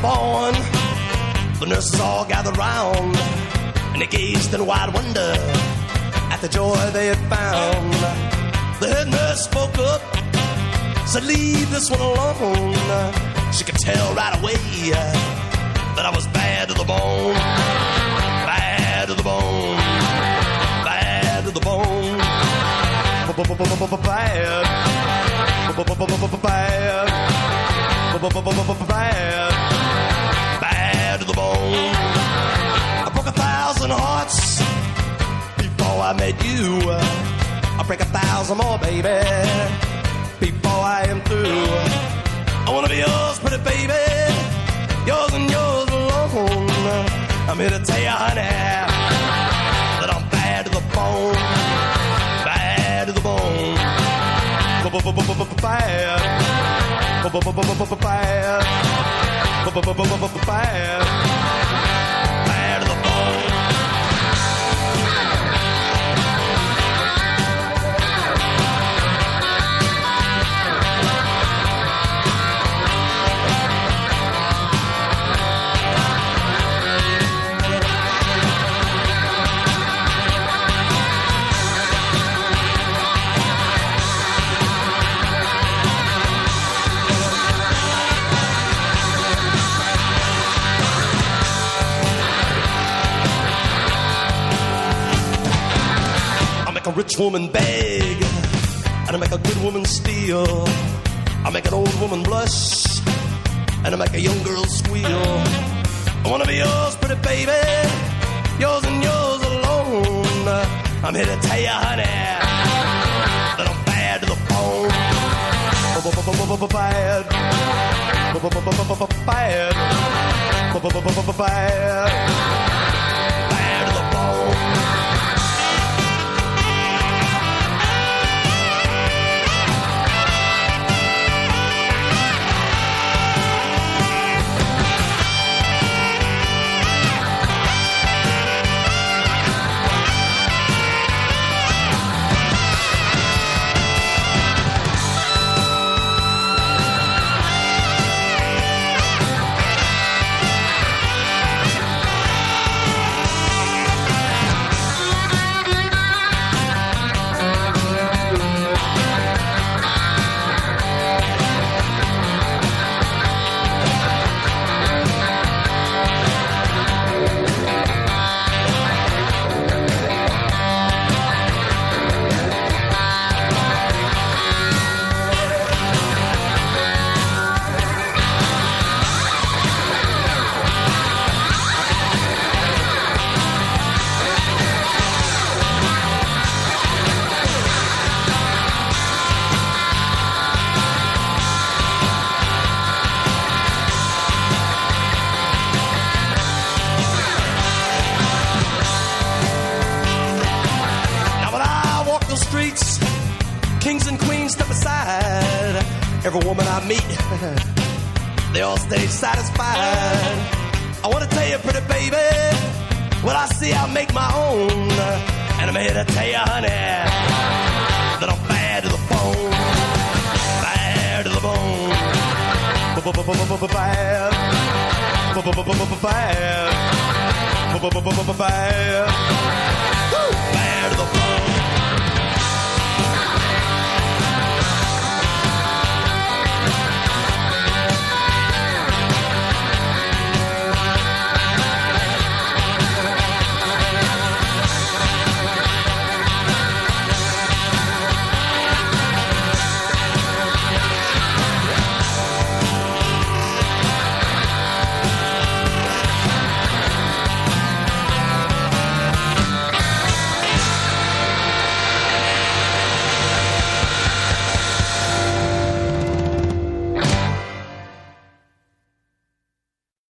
born, the nurses all gathered round and they gazed in wide wonder at the joy they had found. The head nurse spoke up, said, Leave this one alone. She could tell right away that I was bad to the bone, bad to the bone, bad to the bone, bad, bad, bad, I met you. I'll break a thousand more, baby, before I am through. I wanna be yours, pretty baby, yours and yours alone. I'm here to tell you, honey, that I'm bad to the bone, bad to the bone, bad, bad, bad a rich woman beg, and I make a good woman steal. I make an old woman blush, and I make a young girl squeal. I wanna be yours, pretty baby, yours and yours alone. I'm here to tell you, honey, that I'm bad to the bone. Bad, bad, bad, to the bone. Step aside. Every woman I meet, they all stay satisfied. I wanna tell you, pretty baby, what I see I make my own. And I'm here to tell you, honey, that I'm bad to the bone. Bad to the bone. Bad. Bad. Bad. To the bone.